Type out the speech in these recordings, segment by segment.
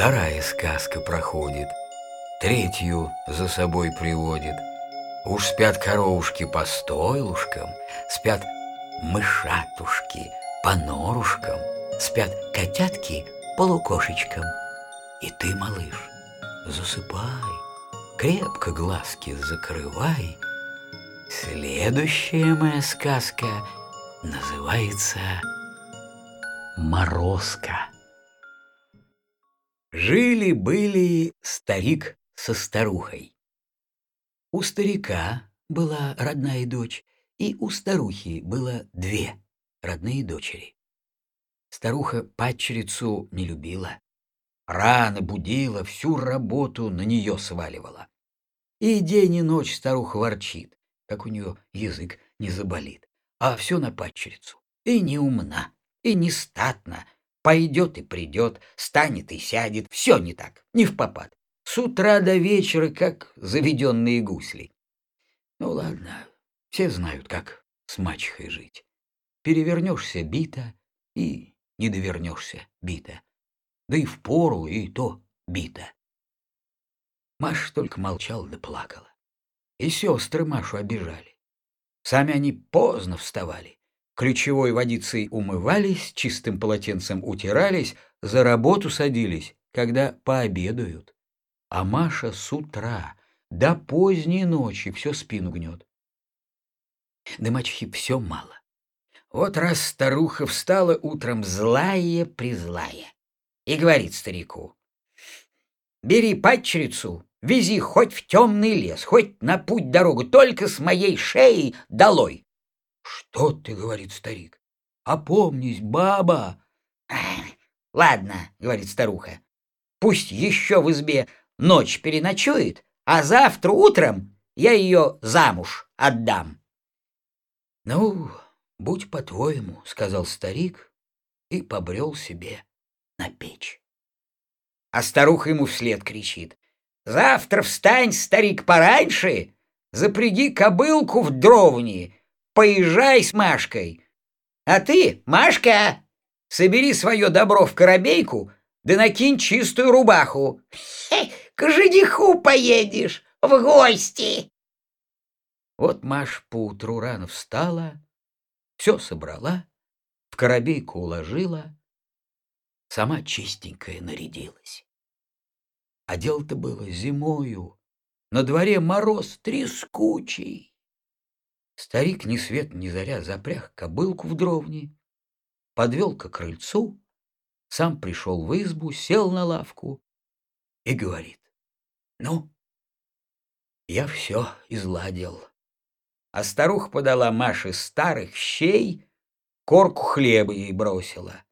Вторая сказка проходит, третью за собой приводит. Уж спят коровушки по стойлушкам, спят мышатушки по норушкам, спят котятки по лукошечкам. И ты, малыш, засыпай, крепко глазки закрывай. Следующая моя сказка называется «Морозко». Жили-были старик со старухой. У старика была родная дочь, и у старухи было две родные дочери. Старуха падчерицу не любила. Рано будила, всю работу на нее сваливала. И день и ночь старуха ворчит, как у нее язык не заболит. А все на падчерицу. И не умна, и не статна, Пойдет и придет, станет и сядет, все не так, не в попад. С утра до вечера, как заведенные гусли. Ну ладно, все знают, как с мачехой жить. Перевернешься бита и не довернешься бита. Да и в пору, и то бита. Маша только молчала да плакала. И сестры Машу обижали. Сами они поздно вставали ключевой водицей умывались, чистым полотенцем утирались, за работу садились, когда пообедают. А Маша с утра до поздней ночи все спину гнет. Да мачехи все мало. Вот раз старуха встала утром злая-призлая и говорит старику, «Бери падчерицу, вези хоть в темный лес, хоть на путь дорогу, только с моей шеи долой. «Что ты, — говорит старик, — опомнись, баба!» «Ладно, — говорит старуха, — пусть еще в избе ночь переночует, а завтра утром я ее замуж отдам». «Ну, будь по-твоему, — сказал старик и побрел себе на печь. А старуха ему вслед кричит. «Завтра встань, старик, пораньше, запряги кобылку в дровни, поезжай с Машкой. А ты, Машка, собери свое добро в коробейку, да накинь чистую рубаху. Хе, к жениху поедешь в гости. Вот Маш поутру рано встала, все собрала, в коробейку уложила, сама чистенькая нарядилась. А дело-то было зимою, на дворе мороз трескучий. Старик ни свет ни заря запряг кобылку в дровни, подвел к крыльцу, сам пришел в избу, сел на лавку и говорит, «Ну, я все изладил». А старуха подала Маше старых щей, корку хлеба ей бросила.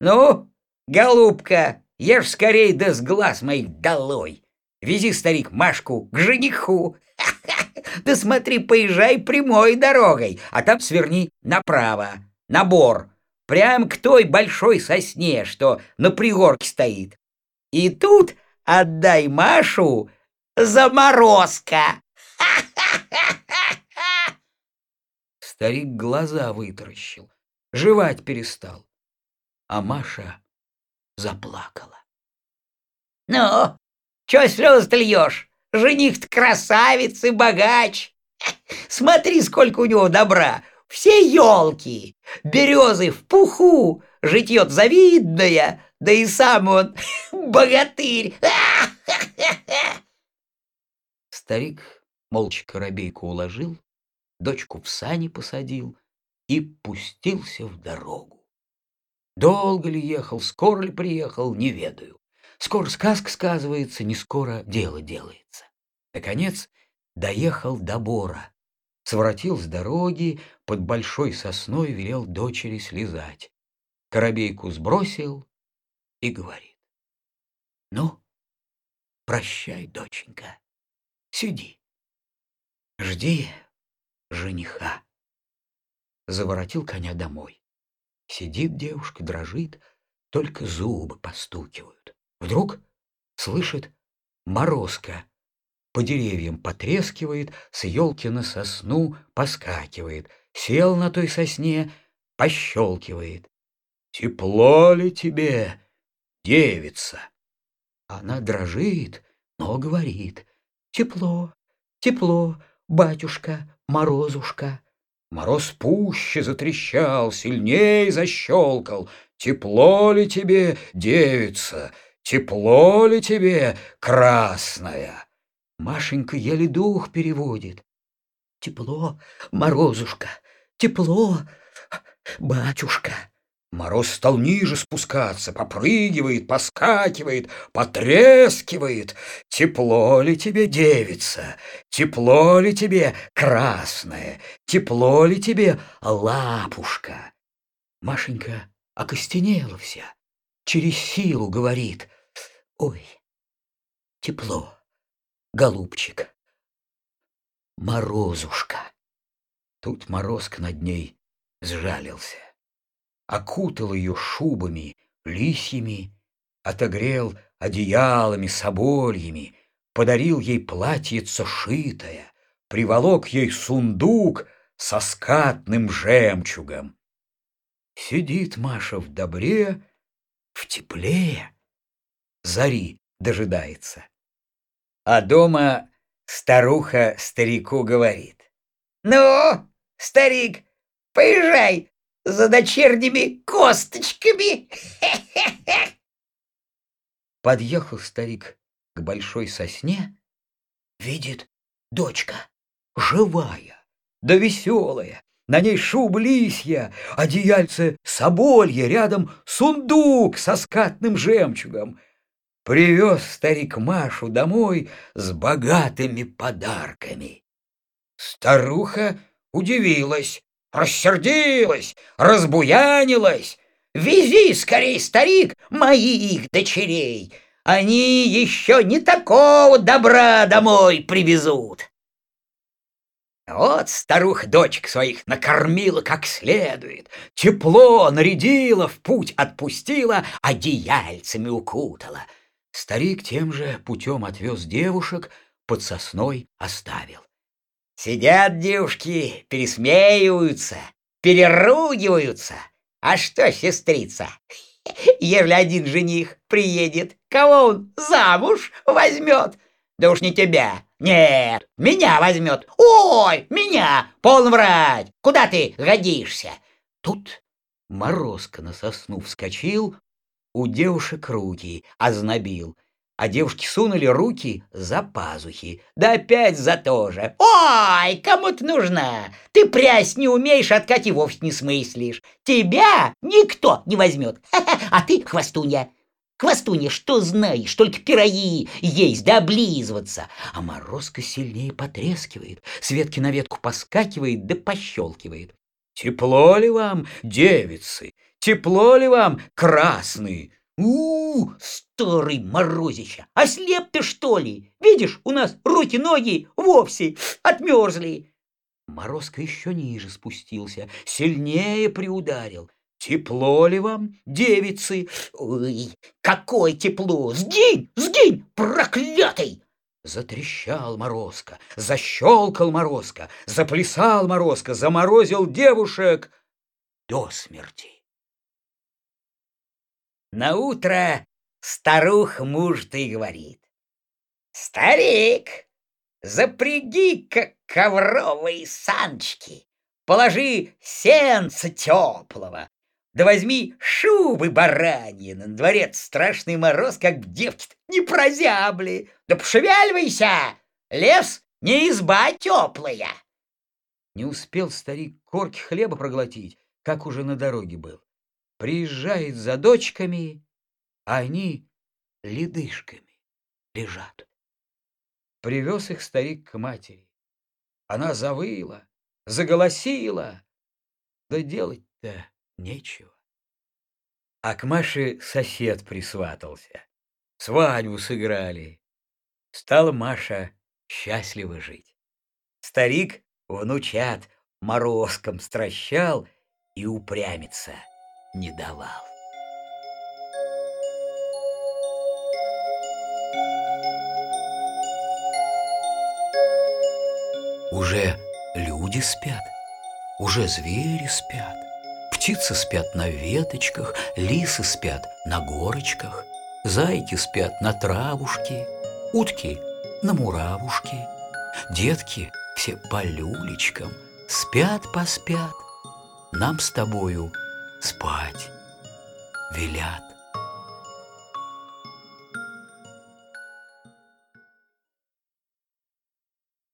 «Ну, голубка, ешь скорей да с глаз моих долой! Вези, старик, Машку к жениху!» Да смотри, поезжай прямой дорогой, а там сверни направо, на бор, прям к той большой сосне, что на пригорке стоит. И тут отдай Машу заморозка. Старик глаза вытаращил, жевать перестал, а Маша заплакала. «Ну, чё слёзы-то льёшь? Жених-то красавец и богач. Смотри, сколько у него добра. Все елки, березы в пуху, житье завидное, да и сам он богатырь. Старик молча коробейку уложил, дочку в сани посадил и пустился в дорогу. Долго ли ехал, скоро ли приехал, не ведаю. Скоро сказка сказывается, не скоро дело делается. Наконец доехал до Бора, своротил с дороги, под большой сосной велел дочери слезать. Коробейку сбросил и говорит. Ну, прощай, доченька, сиди, жди жениха. Заворотил коня домой. Сидит девушка, дрожит, только зубы постукивают. Вдруг слышит морозка. По деревьям потрескивает, с елки на сосну поскакивает. Сел на той сосне, пощелкивает. Тепло ли тебе, девица? Она дрожит, но говорит. Тепло, тепло, батюшка, морозушка. Мороз пуще затрещал, сильней защелкал. Тепло ли тебе, девица, тепло ли тебе, красная? Машенька еле дух переводит. Тепло, морозушка, тепло, батюшка. Мороз стал ниже спускаться, попрыгивает, поскакивает, потрескивает. Тепло ли тебе, девица? Тепло ли тебе, красная? Тепло ли тебе, лапушка? Машенька окостенела вся, через силу говорит. Ой, тепло, голубчик, морозушка. Тут морозка над ней сжалился окутал ее шубами, лисьями, отогрел одеялами, собольями, подарил ей платьице шитое, приволок ей сундук со скатным жемчугом. Сидит Маша в добре, в тепле, зари дожидается. А дома старуха старику говорит. «Ну, старик, поезжай, за дочерними косточками. Подъехал старик к большой сосне, видит дочка, живая, да веселая, на ней шуб лисья, одеяльце соболье, рядом сундук со скатным жемчугом. Привез старик Машу домой с богатыми подарками. Старуха удивилась, рассердилась, разбуянилась. Вези скорей, старик, моих дочерей. Они еще не такого добра домой привезут. Вот старуха дочек своих накормила как следует, тепло нарядила, в путь отпустила, одеяльцами укутала. Старик тем же путем отвез девушек, под сосной оставил. Сидят девушки, пересмеиваются, переругиваются. А что, сестрица, ежели один жених приедет, кого он замуж возьмет? Да уж не тебя, нет, меня возьмет. Ой, меня, полно врать, куда ты годишься? Тут Морозко на сосну вскочил, у девушек руки ознобил — а девушки сунули руки за пазухи. Да опять за то же. «Ой, кому ты нужна? Ты прясть не умеешь, откать и вовсе не смыслишь. Тебя никто не возьмет. А ты хвостунья. Хвостунья, что знаешь, только пироги есть да облизываться. А морозка сильнее потрескивает, с ветки на ветку поскакивает да пощелкивает. Тепло ли вам, девицы? Тепло ли вам, красные? у, старый морозища! Ослеп ты, что ли? Видишь, у нас руки-ноги вовсе отмерзли!» Морозко еще ниже спустился, сильнее приударил. «Тепло ли вам, девицы?» «Ой, какое тепло! Сгинь, сгинь, проклятый!» Затрещал Морозко, защелкал Морозко, заплясал Морозко, заморозил девушек до смерти. На утро старух муж-то и говорит. «Старик, запряги-ка ковровые санчки, положи сенца теплого, да возьми шубы бараньи, на дворец страшный мороз, как в девке не прозябли, да пошевеливайся, лес не изба теплая». Не успел старик корки хлеба проглотить, как уже на дороге был приезжает за дочками, а они ледышками лежат. Привез их старик к матери. Она завыла, заголосила, да делать-то нечего. А к Маше сосед присватался. Свадьбу сыграли. Стала Маша счастливо жить. Старик внучат морозком стращал и упрямится не давал. Уже люди спят, уже звери спят, птицы спят на веточках, лисы спят на горочках, Зайки спят на травушке, утки на муравушке, детки все по люлечкам спят-поспят, нам с тобою спать велят.